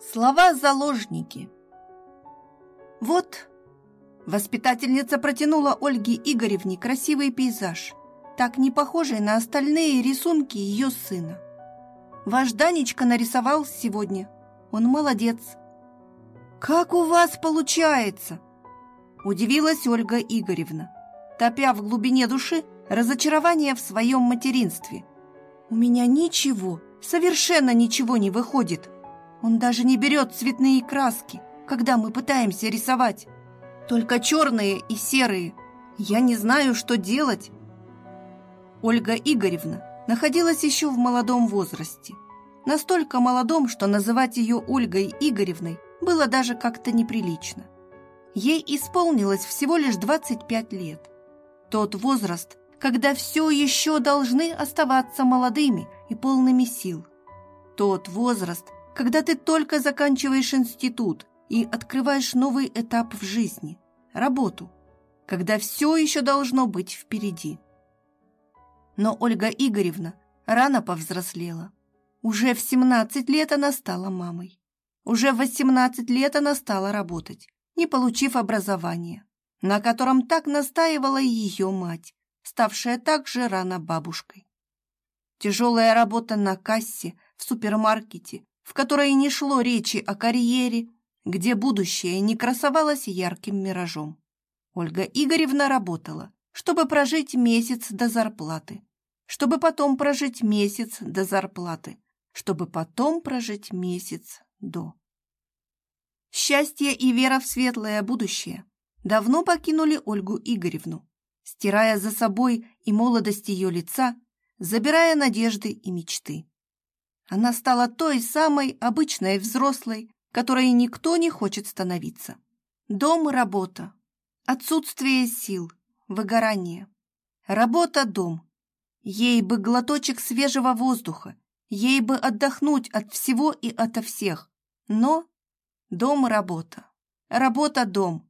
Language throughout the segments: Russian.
Слова-заложники Вот воспитательница протянула Ольге Игоревне красивый пейзаж, так не похожий на остальные рисунки ее сына. Ваш Данечка нарисовал сегодня. Он молодец. Как у вас получается? Удивилась Ольга Игоревна, топя в глубине души разочарование в своем материнстве. У меня ничего, совершенно ничего не выходит. Он даже не берет цветные краски, когда мы пытаемся рисовать. Только черные и серые. Я не знаю, что делать. Ольга Игоревна находилась еще в молодом возрасте. Настолько молодом, что называть ее Ольгой Игоревной было даже как-то неприлично. Ей исполнилось всего лишь 25 лет. Тот возраст, когда все еще должны оставаться молодыми и полными сил. Тот возраст, когда ты только заканчиваешь институт и открываешь новый этап в жизни, работу, когда все еще должно быть впереди. Но Ольга Игоревна рано повзрослела. Уже в 17 лет она стала мамой. Уже в 18 лет она стала работать, не получив образования, на котором так настаивала ее мать, ставшая также рано бабушкой. Тяжелая работа на кассе в супермаркете в которой не шло речи о карьере, где будущее не красовалось ярким миражом. Ольга Игоревна работала, чтобы прожить месяц до зарплаты, чтобы потом прожить месяц до зарплаты, чтобы потом прожить месяц до. Счастье и вера в светлое будущее давно покинули Ольгу Игоревну, стирая за собой и молодость ее лица, забирая надежды и мечты. Она стала той самой обычной взрослой, которой никто не хочет становиться. Дом – работа. Отсутствие сил, выгорание. Работа – дом. Ей бы глоточек свежего воздуха, ей бы отдохнуть от всего и ото всех. Но дом – работа. Работа – дом.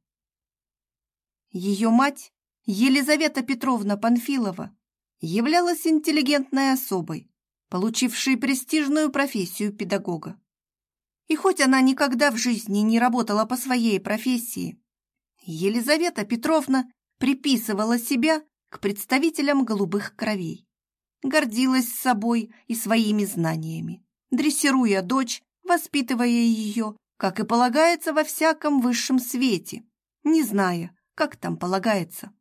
Ее мать, Елизавета Петровна Панфилова, являлась интеллигентной особой, получивший престижную профессию педагога. И хоть она никогда в жизни не работала по своей профессии, Елизавета Петровна приписывала себя к представителям голубых кровей, гордилась собой и своими знаниями, дрессируя дочь, воспитывая ее, как и полагается во всяком высшем свете, не зная, как там полагается.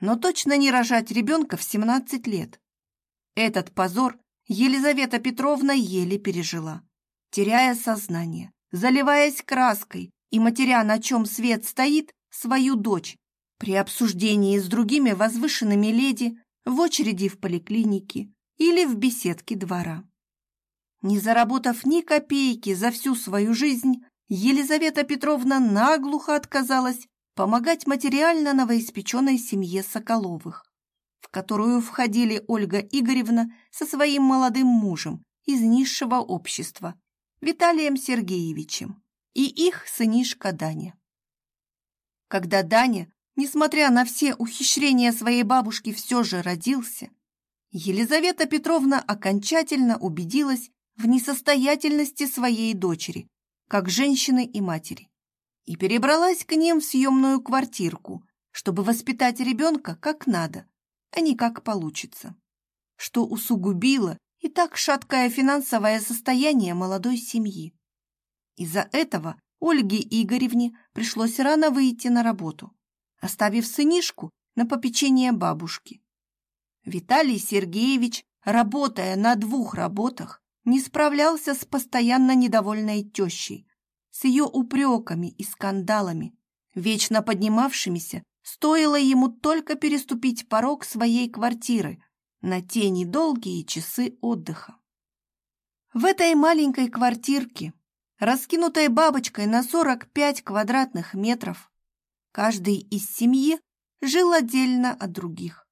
Но точно не рожать ребенка в 17 лет. Этот позор Елизавета Петровна еле пережила, теряя сознание, заливаясь краской и матеря, на чем свет стоит, свою дочь при обсуждении с другими возвышенными леди в очереди в поликлинике или в беседке двора. Не заработав ни копейки за всю свою жизнь, Елизавета Петровна наглухо отказалась помогать материально новоиспеченной семье Соколовых в которую входили Ольга Игоревна со своим молодым мужем из низшего общества, Виталием Сергеевичем, и их сынишка Даня. Когда Даня, несмотря на все ухищрения своей бабушки, все же родился, Елизавета Петровна окончательно убедилась в несостоятельности своей дочери, как женщины и матери, и перебралась к ним в съемную квартирку, чтобы воспитать ребенка как надо, а не как получится, что усугубило и так шаткое финансовое состояние молодой семьи. Из-за этого Ольге Игоревне пришлось рано выйти на работу, оставив сынишку на попечение бабушки. Виталий Сергеевич, работая на двух работах, не справлялся с постоянно недовольной тещей, с ее упреками и скандалами, вечно поднимавшимися Стоило ему только переступить порог своей квартиры на те недолгие часы отдыха. В этой маленькой квартирке, раскинутой бабочкой на 45 квадратных метров, каждый из семьи жил отдельно от других.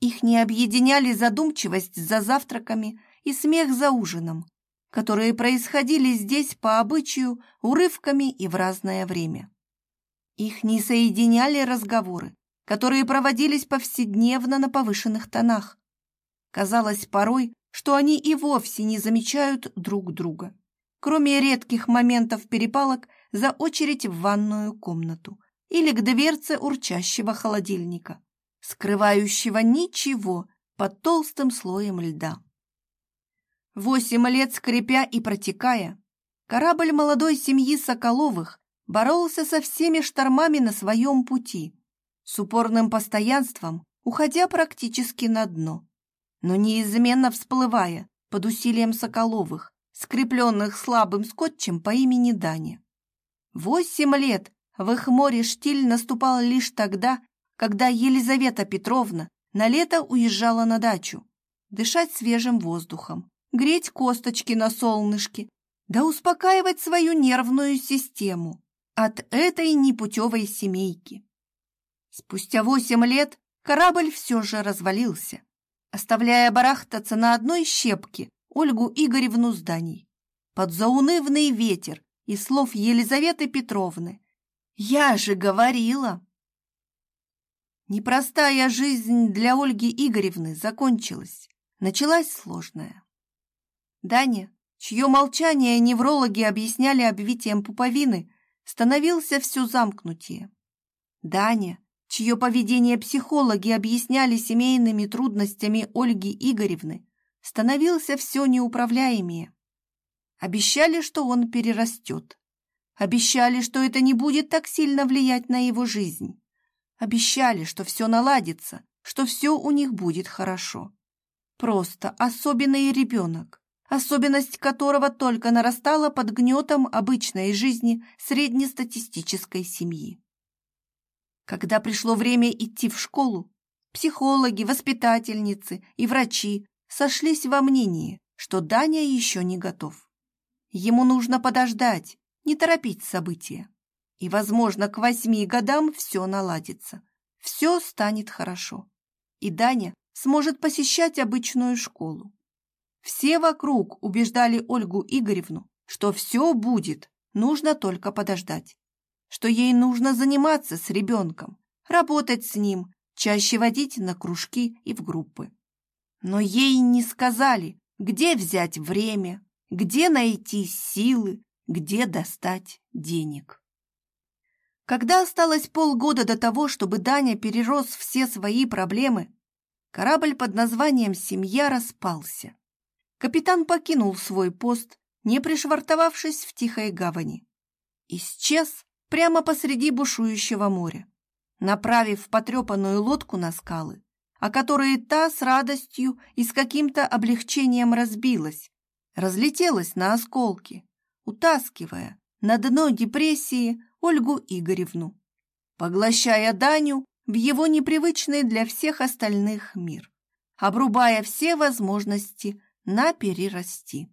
Их не объединяли задумчивость за завтраками и смех за ужином, которые происходили здесь по обычаю урывками и в разное время. Их не соединяли разговоры, которые проводились повседневно на повышенных тонах. Казалось порой, что они и вовсе не замечают друг друга. кроме редких моментов перепалок за очередь в ванную комнату или к дверце урчащего холодильника, скрывающего ничего под толстым слоем льда. Восемь лет скрипя и протекая, корабль молодой семьи Соколовых боролся со всеми штормами на своем пути, с упорным постоянством, уходя практически на дно, но неизменно всплывая под усилием Соколовых, скрепленных слабым скотчем по имени Даня. Восемь лет в их море штиль наступал лишь тогда, когда Елизавета Петровна на лето уезжала на дачу, дышать свежим воздухом, греть косточки на солнышке, да успокаивать свою нервную систему от этой непутевой семейки. Спустя восемь лет корабль все же развалился, оставляя барахтаться на одной щепке Ольгу Игоревну зданий. Под заунывный ветер и слов Елизаветы Петровны. «Я же говорила!» Непростая жизнь для Ольги Игоревны закончилась. Началась сложная. Даня, чье молчание неврологи объясняли обвитием пуповины, становился все замкнутее. Даня, чье поведение психологи объясняли семейными трудностями Ольги Игоревны, становился все неуправляемее. Обещали, что он перерастет. Обещали, что это не будет так сильно влиять на его жизнь. Обещали, что все наладится, что все у них будет хорошо. Просто особенный ребенок, особенность которого только нарастала под гнетом обычной жизни среднестатистической семьи. Когда пришло время идти в школу, психологи, воспитательницы и врачи сошлись во мнении, что Даня еще не готов. Ему нужно подождать, не торопить события. И, возможно, к восьми годам все наладится. Все станет хорошо. И Даня сможет посещать обычную школу. Все вокруг убеждали Ольгу Игоревну, что все будет, нужно только подождать что ей нужно заниматься с ребенком, работать с ним, чаще водить на кружки и в группы. Но ей не сказали, где взять время, где найти силы, где достать денег. Когда осталось полгода до того, чтобы Даня перерос все свои проблемы, корабль под названием «Семья» распался. Капитан покинул свой пост, не пришвартовавшись в тихой гавани. Исчез прямо посреди бушующего моря, направив потрепанную лодку на скалы, о которые та с радостью и с каким-то облегчением разбилась, разлетелась на осколки, утаскивая на дно депрессии Ольгу Игоревну, поглощая Даню в его непривычный для всех остальных мир, обрубая все возможности на перерасти.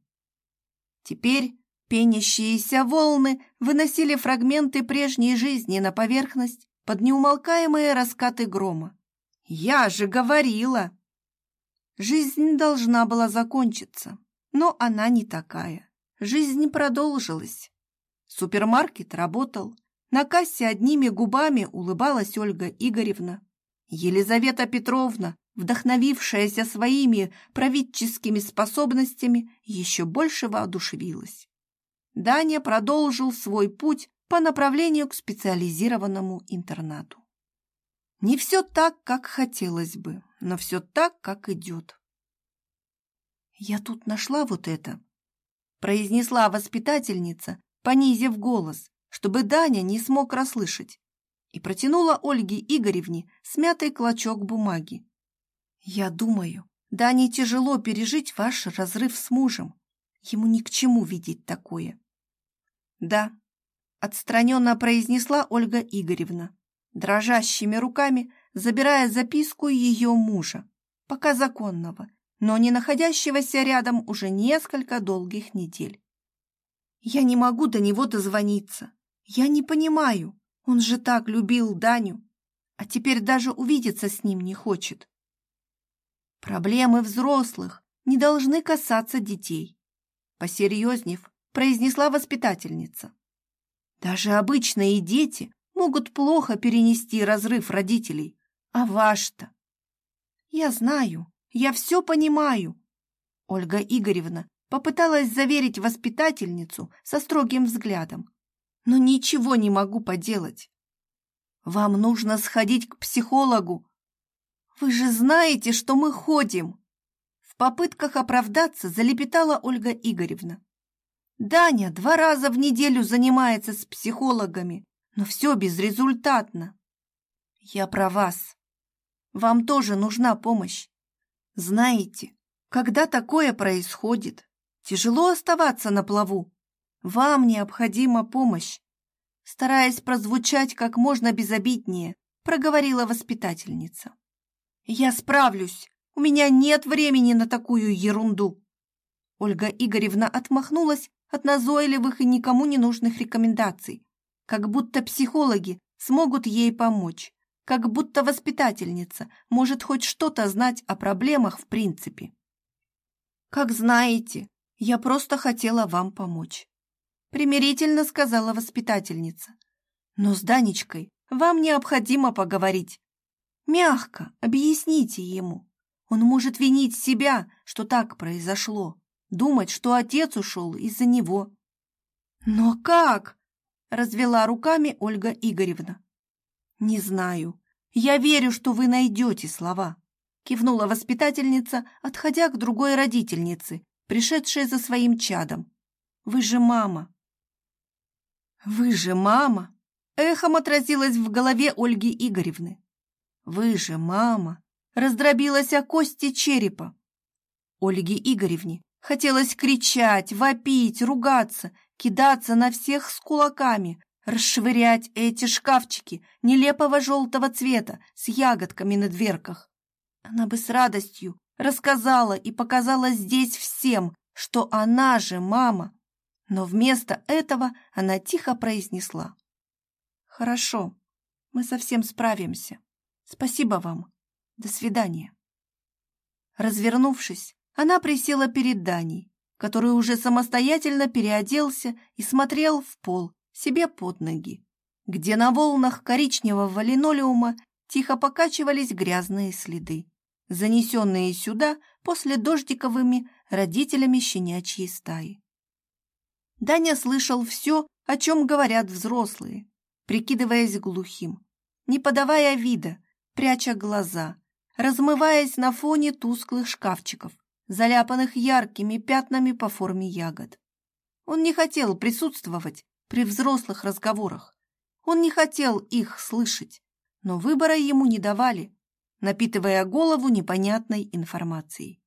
Теперь Пенящиеся волны выносили фрагменты прежней жизни на поверхность под неумолкаемые раскаты грома. «Я же говорила!» Жизнь должна была закончиться, но она не такая. Жизнь продолжилась. Супермаркет работал. На кассе одними губами улыбалась Ольга Игоревна. Елизавета Петровна, вдохновившаяся своими правительскими способностями, еще больше воодушевилась. Даня продолжил свой путь по направлению к специализированному интернату. Не все так, как хотелось бы, но все так, как идет. «Я тут нашла вот это», — произнесла воспитательница, понизив голос, чтобы Даня не смог расслышать, и протянула Ольге Игоревне смятый клочок бумаги. «Я думаю, Дане тяжело пережить ваш разрыв с мужем. Ему ни к чему видеть такое. «Да», — отстраненно произнесла Ольга Игоревна, дрожащими руками забирая записку ее мужа, пока законного, но не находящегося рядом уже несколько долгих недель. «Я не могу до него дозвониться. Я не понимаю. Он же так любил Даню, а теперь даже увидеться с ним не хочет. Проблемы взрослых не должны касаться детей. Посерьезнев, произнесла воспитательница. Даже обычные дети могут плохо перенести разрыв родителей, а ваш-то... Я знаю, я все понимаю. Ольга Игоревна Попыталась заверить воспитательницу со строгим взглядом. Но ничего не могу поделать. Вам нужно сходить к психологу. Вы же знаете, что мы ходим. В попытках оправдаться залепетала Ольга Игоревна. Даня два раза в неделю занимается с психологами, но все безрезультатно. Я про вас. Вам тоже нужна помощь. Знаете, когда такое происходит, тяжело оставаться на плаву. Вам необходима помощь. Стараясь прозвучать как можно безобиднее, проговорила воспитательница. Я справлюсь. У меня нет времени на такую ерунду. Ольга Игоревна отмахнулась от назойливых и никому не нужных рекомендаций, как будто психологи смогут ей помочь, как будто воспитательница может хоть что-то знать о проблемах в принципе. «Как знаете, я просто хотела вам помочь», — примирительно сказала воспитательница. «Но с Данечкой вам необходимо поговорить. Мягко объясните ему. Он может винить себя, что так произошло думать, что отец ушел из-за него. «Но как?» – развела руками Ольга Игоревна. «Не знаю. Я верю, что вы найдете слова», – кивнула воспитательница, отходя к другой родительнице, пришедшей за своим чадом. «Вы же мама». «Вы же мама!» – эхом отразилось в голове Ольги Игоревны. «Вы же мама!» – раздробилась о кости черепа. Ольге Игоревне Хотелось кричать, вопить, ругаться, кидаться на всех с кулаками, расшвырять эти шкафчики нелепого желтого цвета с ягодками на дверках. Она бы с радостью рассказала и показала здесь всем, что она же мама. Но вместо этого она тихо произнесла. «Хорошо, мы совсем справимся. Спасибо вам. До свидания». Развернувшись, она присела перед Даней, который уже самостоятельно переоделся и смотрел в пол себе под ноги, где на волнах коричневого линолеума тихо покачивались грязные следы, занесенные сюда после дождиковыми родителями щенячьей стаи. Даня слышал все, о чем говорят взрослые, прикидываясь глухим, не подавая вида, пряча глаза, размываясь на фоне тусклых шкафчиков, заляпанных яркими пятнами по форме ягод. Он не хотел присутствовать при взрослых разговорах. Он не хотел их слышать, но выбора ему не давали, напитывая голову непонятной информацией.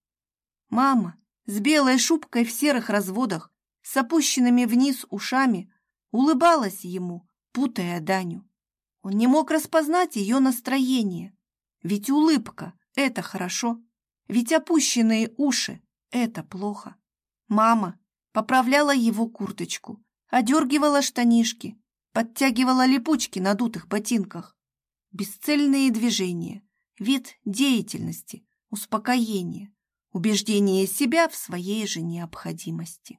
Мама с белой шубкой в серых разводах, с опущенными вниз ушами, улыбалась ему, путая Даню. Он не мог распознать ее настроение, ведь улыбка — это хорошо. Ведь опущенные уши — это плохо. Мама поправляла его курточку, одергивала штанишки, подтягивала липучки на дутых ботинках. Бесцельные движения, вид деятельности, успокоение, убеждение себя в своей же необходимости.